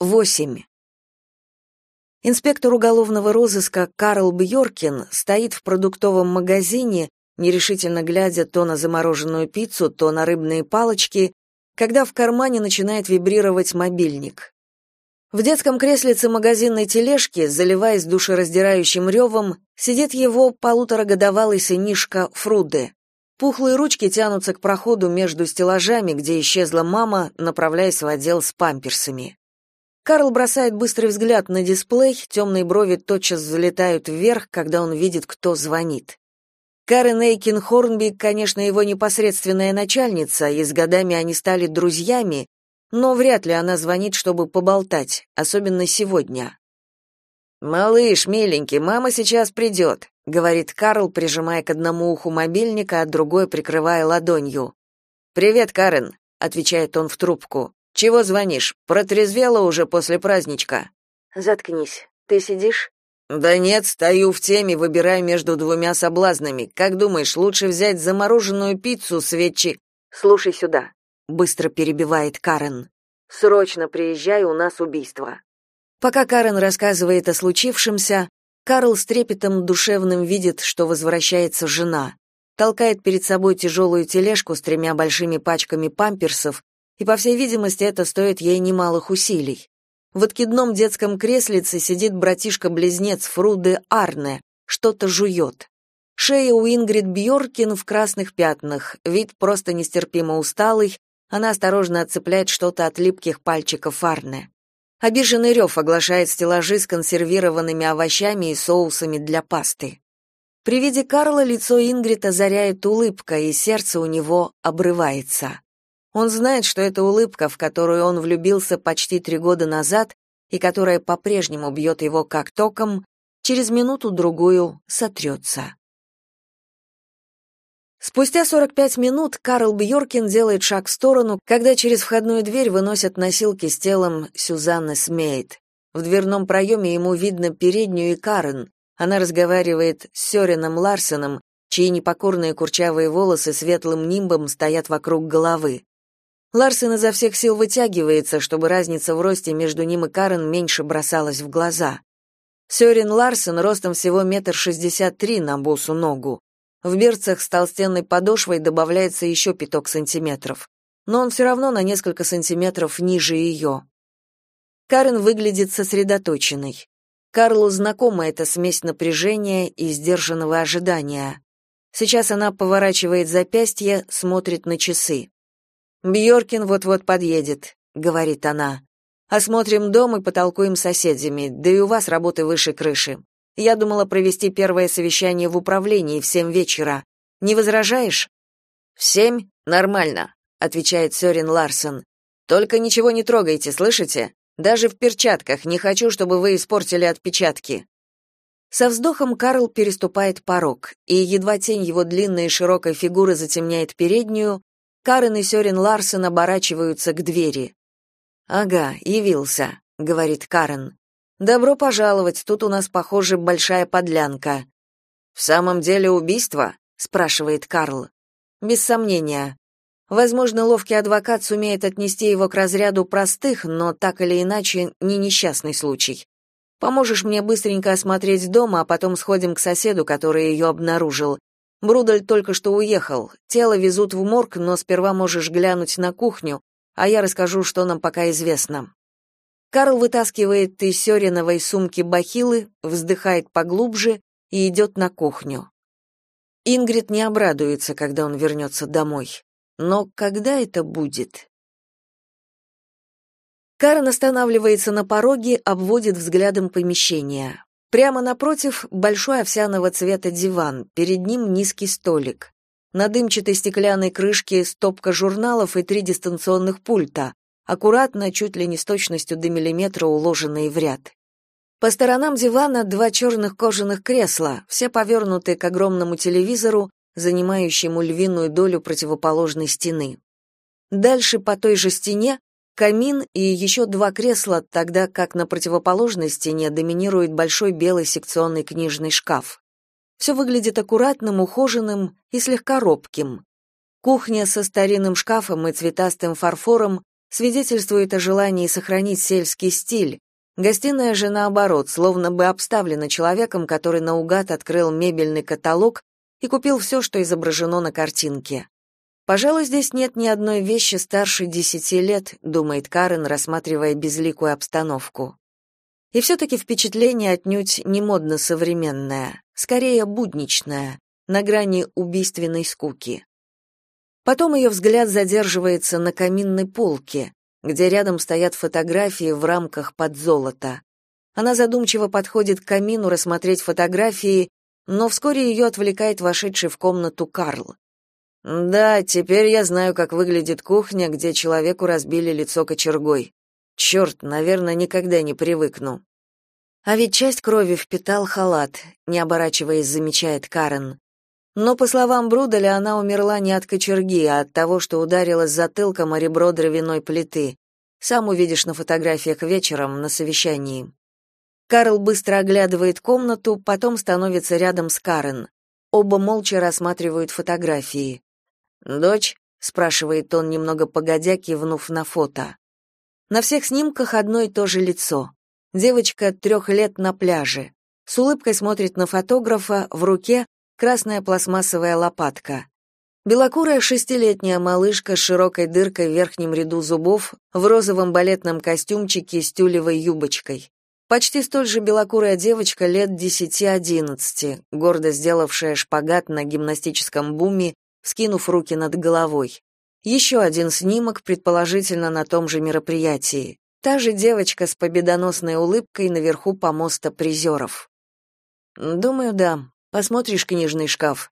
8. Инспектор уголовного розыска Карл Бьоркин стоит в продуктовом магазине, нерешительно глядя то на замороженную пиццу, то на рыбные палочки, когда в кармане начинает вибрировать мобильник. В детском креслице магазинной тележки, заливаясь душераздирающим ревом, сидит его полуторагодовалый сынишка Фруде. Пухлые ручки тянутся к проходу между стеллажами, где исчезла мама, направляясь в отдел с памперсами. Карл бросает быстрый взгляд на дисплей, темные брови тотчас взлетают вверх, когда он видит, кто звонит. Карен Эйкин Хорнби, конечно, его непосредственная начальница, и с годами они стали друзьями, но вряд ли она звонит, чтобы поболтать, особенно сегодня. «Малыш, миленький, мама сейчас придет», — говорит Карл, прижимая к одному уху мобильника, а другой прикрывая ладонью. «Привет, Карен», — отвечает он в трубку. Чего звонишь? Протрезвела уже после праздничка. Заткнись. Ты сидишь? Да нет, стою в теме, выбираю между двумя соблазнами. Как думаешь, лучше взять замороженную пиццу с ветчи? Слушай сюда, быстро перебивает Карен. Срочно приезжай, у нас убийство. Пока Карен рассказывает о случившемся, Карл с трепетом душевным видит, что возвращается жена. Толкает перед собой тяжелую тележку с тремя большими пачками памперсов и, по всей видимости, это стоит ей немалых усилий. В откидном детском креслице сидит братишка-близнец Фруды Арне, что-то жует. Шея у Ингрид Бьоркин в красных пятнах, вид просто нестерпимо усталый, она осторожно отцепляет что-то от липких пальчиков Арне. Обиженный рев оглашает стеллажи с консервированными овощами и соусами для пасты. При виде Карла лицо Ингрид озаряет улыбка, и сердце у него обрывается. Он знает, что это улыбка, в которую он влюбился почти три года назад и которая по-прежнему бьет его как током, через минуту-другую сотрется. Спустя 45 минут Карл Бьоркин делает шаг в сторону, когда через входную дверь выносят носилки с телом Сюзанны Смейт. В дверном проеме ему видно переднюю и Карен. Она разговаривает с Сёреном Ларсеном, чьи непокорные курчавые волосы светлым нимбом стоят вокруг головы. Ларсен изо всех сил вытягивается, чтобы разница в росте между ним и Карен меньше бросалась в глаза. Сёрен Ларсен ростом всего метр шестьдесят три на босу ногу. В берцах с толстенной подошвой добавляется еще пяток сантиметров. Но он все равно на несколько сантиметров ниже ее. Карен выглядит сосредоточенной. Карлу знакома эта смесь напряжения и сдержанного ожидания. Сейчас она поворачивает запястье, смотрит на часы. Бьоркин вот-вот подъедет, говорит она. Осмотрим дом и потолкуем с соседями, да и у вас работы выше крыши. Я думала провести первое совещание в управлении в семь вечера. Не возражаешь? В семь? Нормально, отвечает Сёрин Ларсен. Только ничего не трогайте, слышите? Даже в перчатках не хочу, чтобы вы испортили отпечатки. Со вздохом Карл переступает порог, и едва тень его длинной и широкой фигуры затемняет переднюю, Карен и Сёрен Ларсен оборачиваются к двери. «Ага, явился», — говорит Карен. «Добро пожаловать, тут у нас, похоже, большая подлянка». «В самом деле убийство?» — спрашивает Карл. «Без сомнения. Возможно, ловкий адвокат сумеет отнести его к разряду простых, но так или иначе не несчастный случай. Поможешь мне быстренько осмотреть дом, а потом сходим к соседу, который ее обнаружил. Брудель только что уехал. Тело везут в морг, но сперва можешь глянуть на кухню, а я расскажу, что нам пока известно. Карл вытаскивает из Сёриновой сумки бахилы, вздыхает поглубже и идет на кухню. Ингрид не обрадуется, когда он вернется домой. Но когда это будет? Карен останавливается на пороге, обводит взглядом помещение. Прямо напротив большой овсяного цвета диван, перед ним низкий столик. На дымчатой стеклянной крышке стопка журналов и три дистанционных пульта, аккуратно, чуть ли не с точностью до миллиметра уложенные в ряд. По сторонам дивана два черных кожаных кресла, все повернуты к огромному телевизору, занимающему львиную долю противоположной стены. Дальше по той же стене камин и еще два кресла, тогда как на противоположной стене доминирует большой белый секционный книжный шкаф. Все выглядит аккуратным, ухоженным и слегка робким. Кухня со старинным шкафом и цветастым фарфором свидетельствует о желании сохранить сельский стиль. Гостиная же, наоборот, словно бы обставлена человеком, который наугад открыл мебельный каталог и купил все, что изображено на картинке. Пожалуй, здесь нет ни одной вещи старше десяти лет, думает Карен, рассматривая безликую обстановку. И все-таки впечатление отнюдь не модно-современное, скорее будничное, на грани убийственной скуки. Потом ее взгляд задерживается на каминной полке, где рядом стоят фотографии в рамках под золото. Она задумчиво подходит к камину рассмотреть фотографии, но вскоре ее отвлекает вошедший в комнату Карл. «Да, теперь я знаю, как выглядит кухня, где человеку разбили лицо кочергой. Черт, наверное, никогда не привыкну». А ведь часть крови впитал халат, не оборачиваясь, замечает Карен. Но, по словам Бруделя, она умерла не от кочерги, а от того, что ударилась затылком о ребро дровяной плиты. Сам увидишь на фотографиях вечером на совещании. Карл быстро оглядывает комнату, потом становится рядом с Карен. Оба молча рассматривают фотографии. «Дочь?» — спрашивает он, немного погодя, кивнув на фото. На всех снимках одно и то же лицо. Девочка трех лет на пляже. С улыбкой смотрит на фотографа, в руке красная пластмассовая лопатка. Белокурая шестилетняя малышка с широкой дыркой в верхнем ряду зубов, в розовом балетном костюмчике с тюлевой юбочкой. Почти столь же белокурая девочка лет десяти-одиннадцати, гордо сделавшая шпагат на гимнастическом буме, скинув руки над головой. Еще один снимок, предположительно на том же мероприятии. Та же девочка с победоносной улыбкой наверху помоста призеров. Думаю, да. Посмотришь книжный шкаф.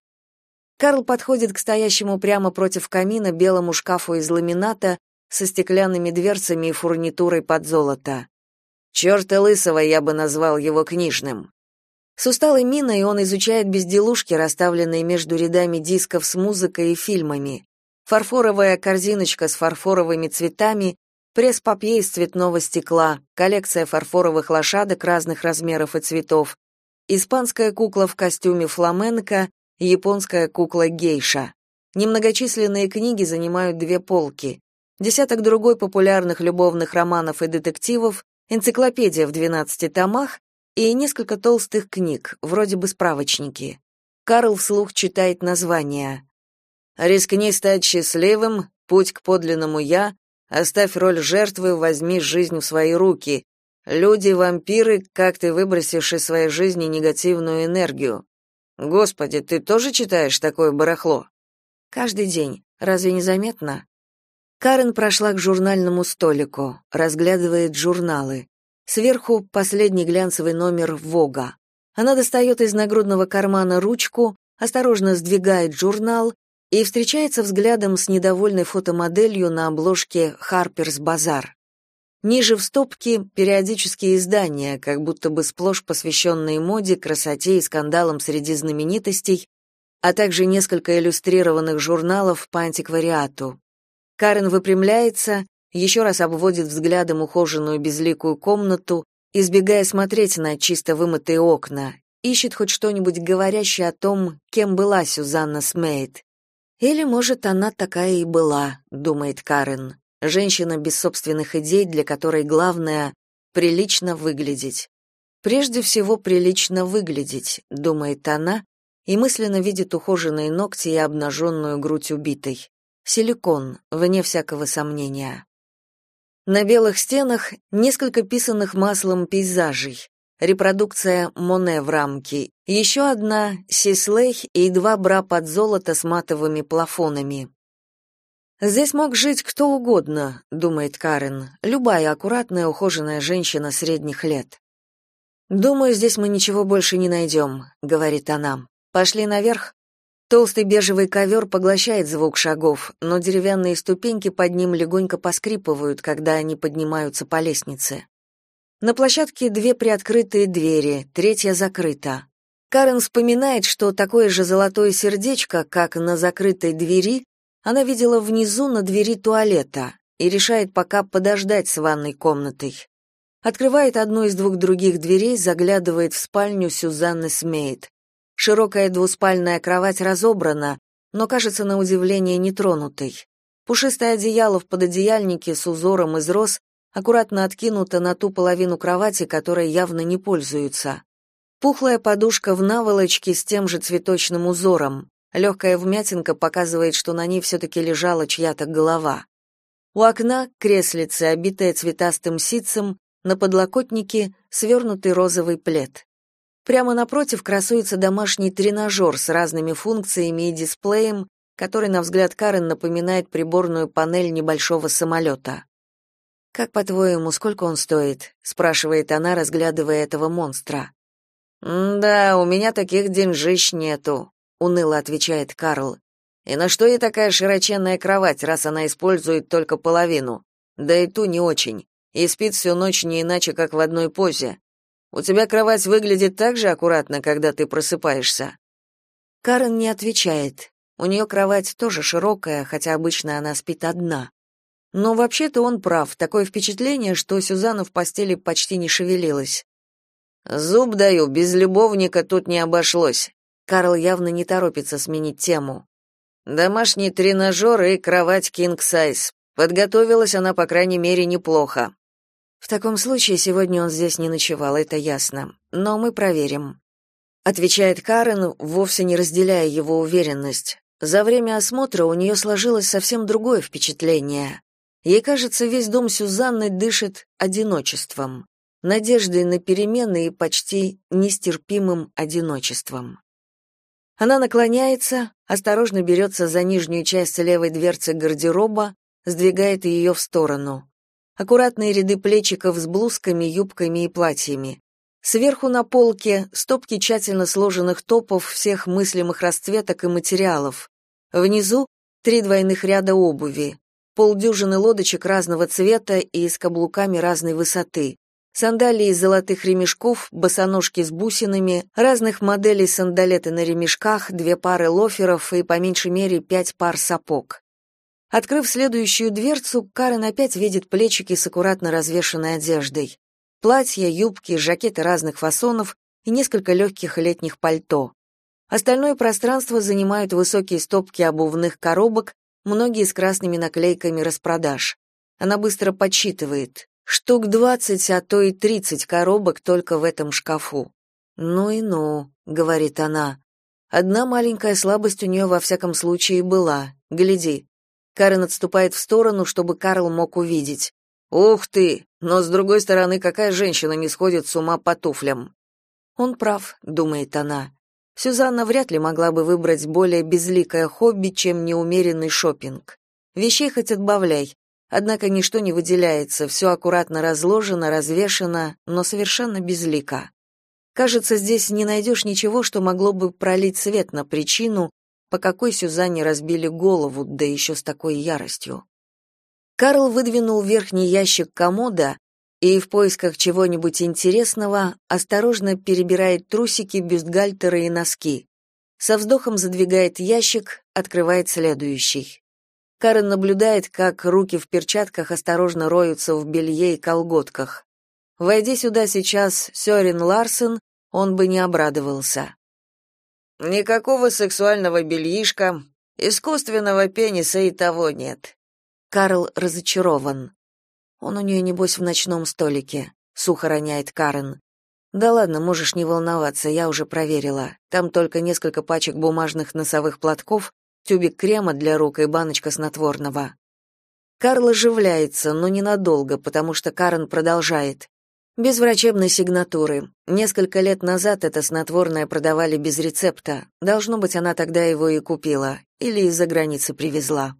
Карл подходит к стоящему прямо против камина белому шкафу из ламината со стеклянными дверцами и фурнитурой под золото. Чёрта лысого я бы назвал его книжным. С усталой миной он изучает безделушки, расставленные между рядами дисков с музыкой и фильмами. Фарфоровая корзиночка с фарфоровыми цветами, пресс-папье из цветного стекла, коллекция фарфоровых лошадок разных размеров и цветов, испанская кукла в костюме фламенко, японская кукла гейша. Немногочисленные книги занимают две полки. Десяток другой популярных любовных романов и детективов, энциклопедия в 12 томах и несколько толстых книг, вроде бы справочники. Карл вслух читает названия. «Рискни стать счастливым», «Путь к подлинному я», «Оставь роль жертвы, возьми жизнь в свои руки», Люди-вампиры, как ты выбросишь из своей жизни негативную энергию. Господи, ты тоже читаешь такое барахло? Каждый день. Разве не заметно? Карен прошла к журнальному столику, разглядывает журналы. Сверху последний глянцевый номер Вога. Она достает из нагрудного кармана ручку, осторожно сдвигает журнал и встречается взглядом с недовольной фотомоделью на обложке Harper's Bazaar. Ниже в стопке периодические издания, как будто бы сплошь посвященные моде, красоте и скандалам среди знаменитостей, а также несколько иллюстрированных журналов по антиквариату. Карен выпрямляется, еще раз обводит взглядом ухоженную безликую комнату, избегая смотреть на чисто вымытые окна, ищет хоть что-нибудь говорящее о том, кем была Сюзанна Смейт. Или, может, она такая и была, думает Карен. Женщина без собственных идей, для которой главное — прилично выглядеть. Прежде всего, прилично выглядеть, думает она, и мысленно видит ухоженные ногти и обнаженную грудь убитой. Силикон, вне всякого сомнения. На белых стенах несколько писанных маслом пейзажей. Репродукция Моне в рамке. Еще одна Сислей и два бра под золото с матовыми плафонами. Здесь мог жить кто угодно, думает Карен, любая аккуратная, ухоженная женщина средних лет. Думаю, здесь мы ничего больше не найдем», — говорит она. Пошли наверх. Толстый бежевый ковер поглощает звук шагов, но деревянные ступеньки под ним легонько поскрипывают, когда они поднимаются по лестнице. На площадке две приоткрытые двери, третья закрыта. Карен вспоминает, что такое же золотое сердечко, как на закрытой двери, она видела внизу на двери туалета и решает пока подождать с ванной комнатой. Открывает одну из двух других дверей, заглядывает в спальню Сюзанны Смейт. Широкая двуспальная кровать разобрана, но кажется на удивление нетронутой. Пушистое одеяло в пододеяльнике с узором из роз аккуратно откинуто на ту половину кровати, которой явно не пользуются. Пухлая подушка в наволочке с тем же цветочным узором. Легкая вмятинка показывает, что на ней все-таки лежала чья-то голова. У окна креслице, обитое цветастым ситцем, на подлокотнике свернутый розовый плед. Прямо напротив красуется домашний тренажер с разными функциями и дисплеем, который, на взгляд Карен, напоминает приборную панель небольшого самолета. «Как, по-твоему, сколько он стоит?» — спрашивает она, разглядывая этого монстра. «Да, у меня таких деньжищ нету», — уныло отвечает Карл. «И на что ей такая широченная кровать, раз она использует только половину? Да и ту не очень. И спит всю ночь не иначе, как в одной позе. У тебя кровать выглядит так же аккуратно, когда ты просыпаешься. Карен не отвечает. У нее кровать тоже широкая, хотя обычно она спит одна. Но вообще-то он прав. Такое впечатление, что Сюзанна в постели почти не шевелилась. Зуб даю, без любовника тут не обошлось. Карл явно не торопится сменить тему. Домашний тренажер и кровать king size. Подготовилась она, по крайней мере, неплохо. В таком случае сегодня он здесь не ночевал, это ясно. Но мы проверим. Отвечает Карен, вовсе не разделяя его уверенность. За время осмотра у нее сложилось совсем другое впечатление. Ей кажется, весь дом Сюзанны дышит одиночеством, надеждой на перемены и почти нестерпимым одиночеством. Она наклоняется, осторожно берется за нижнюю часть левой дверцы гардероба, сдвигает ее в сторону аккуратные ряды плечиков с блузками, юбками и платьями. Сверху на полке стопки тщательно сложенных топов всех мыслимых расцветок и материалов. Внизу три двойных ряда обуви, полдюжины лодочек разного цвета и с каблуками разной высоты, сандалии из золотых ремешков, босоножки с бусинами, разных моделей сандалеты на ремешках, две пары лоферов и по меньшей мере пять пар сапог. Открыв следующую дверцу, Карен опять видит плечики с аккуратно развешанной одеждой. Платья, юбки, жакеты разных фасонов и несколько легких летних пальто. Остальное пространство занимают высокие стопки обувных коробок, многие с красными наклейками распродаж. Она быстро подсчитывает. Штук двадцать, а то и тридцать коробок только в этом шкафу. «Ну и ну», — говорит она. Одна маленькая слабость у нее во всяком случае была. Гляди, Карен отступает в сторону, чтобы Карл мог увидеть. «Ух ты! Но, с другой стороны, какая женщина не сходит с ума по туфлям?» «Он прав», — думает она. Сюзанна вряд ли могла бы выбрать более безликое хобби, чем неумеренный шопинг. Вещей хоть отбавляй, однако ничто не выделяется, все аккуратно разложено, развешено, но совершенно безлико. Кажется, здесь не найдешь ничего, что могло бы пролить свет на причину, по какой Сюзанне разбили голову, да еще с такой яростью. Карл выдвинул верхний ящик комода и в поисках чего-нибудь интересного осторожно перебирает трусики, бюстгальтеры и носки. Со вздохом задвигает ящик, открывает следующий. Карен наблюдает, как руки в перчатках осторожно роются в белье и колготках. Войди сюда сейчас Сёрин Ларсен, он бы не обрадовался. Никакого сексуального бельишка, искусственного пениса и того нет. Карл разочарован. Он у нее небось в ночном столике, сухо роняет Карен. Да ладно, можешь не волноваться, я уже проверила. Там только несколько пачек бумажных носовых платков, тюбик крема для рук и баночка снотворного. Карл оживляется, но ненадолго, потому что Карен продолжает. Без врачебной сигнатуры. Несколько лет назад это снотворное продавали без рецепта. Должно быть, она тогда его и купила. Или из-за границы привезла.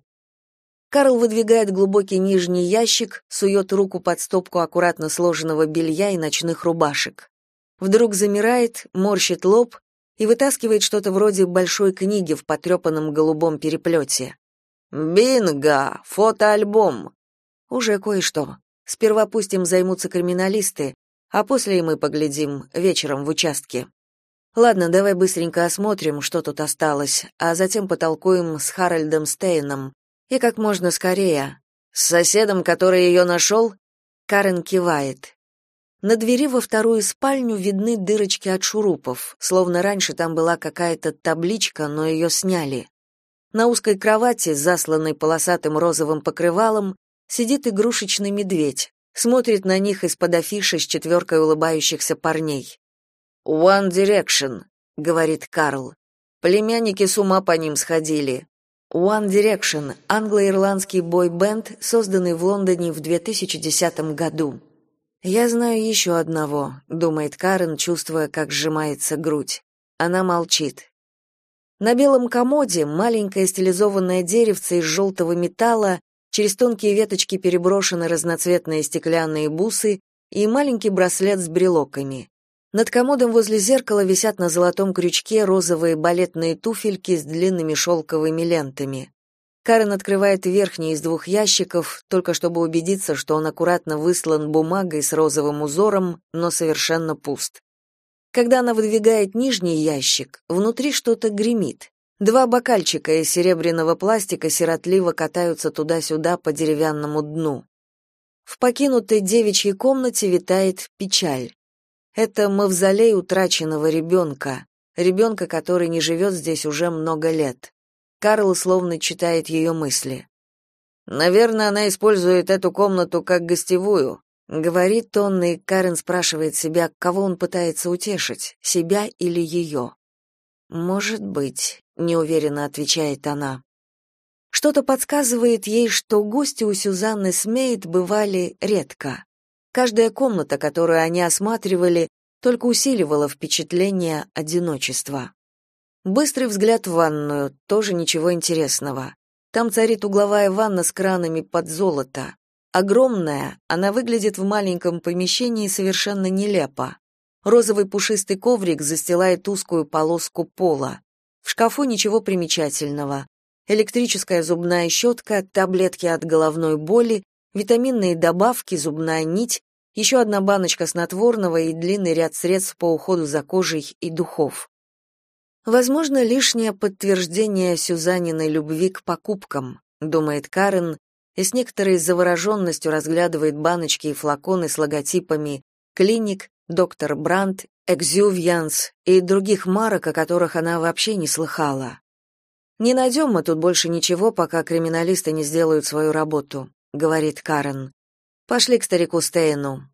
Карл выдвигает глубокий нижний ящик, сует руку под стопку аккуратно сложенного белья и ночных рубашек. Вдруг замирает, морщит лоб и вытаскивает что-то вроде большой книги в потрепанном голубом переплете. «Бинго! Фотоальбом!» Уже кое-что. Сперва пусть им займутся криминалисты, а после и мы поглядим вечером в участке. Ладно, давай быстренько осмотрим, что тут осталось, а затем потолкуем с Харальдом Стейном. И как можно скорее. С соседом, который ее нашел?» Карен кивает. На двери во вторую спальню видны дырочки от шурупов, словно раньше там была какая-то табличка, но ее сняли. На узкой кровати, засланной полосатым розовым покрывалом, сидит игрушечный медведь, смотрит на них из-под афиши с четверкой улыбающихся парней. «One Direction», — говорит Карл. Племянники с ума по ним сходили. One Direction — англо-ирландский бой-бенд, созданный в Лондоне в 2010 году. «Я знаю еще одного», — думает Карен, чувствуя, как сжимается грудь. Она молчит. На белом комоде маленькое стилизованное деревце из желтого металла, через тонкие веточки переброшены разноцветные стеклянные бусы и маленький браслет с брелоками. Над комодом возле зеркала висят на золотом крючке розовые балетные туфельки с длинными шелковыми лентами. Карен открывает верхний из двух ящиков, только чтобы убедиться, что он аккуратно выслан бумагой с розовым узором, но совершенно пуст. Когда она выдвигает нижний ящик, внутри что-то гремит. Два бокальчика из серебряного пластика сиротливо катаются туда-сюда по деревянному дну. В покинутой девичьей комнате витает печаль. Это мавзолей утраченного ребенка, ребенка, который не живет здесь уже много лет. Карл словно читает ее мысли. Наверное, она использует эту комнату как гостевую, говорит он, и Карен спрашивает себя, кого он пытается утешить, себя или ее. Может быть, неуверенно отвечает она. Что-то подсказывает ей, что гости у Сюзанны Смейт бывали редко. Каждая комната, которую они осматривали, только усиливала впечатление одиночества. Быстрый взгляд в ванную, тоже ничего интересного. Там царит угловая ванна с кранами под золото. Огромная, она выглядит в маленьком помещении совершенно нелепо. Розовый пушистый коврик застилает узкую полоску пола. В шкафу ничего примечательного. Электрическая зубная щетка, таблетки от головной боли, витаминные добавки, зубная нить, еще одна баночка снотворного и длинный ряд средств по уходу за кожей и духов. Возможно, лишнее подтверждение Сюзаниной любви к покупкам, думает Карен, и с некоторой завороженностью разглядывает баночки и флаконы с логотипами «Клиник», «Доктор Брандт», «Экзювьянс» и других марок, о которых она вообще не слыхала. «Не найдем мы тут больше ничего, пока криминалисты не сделают свою работу», — говорит Карен. «Пошли к старику Стейну.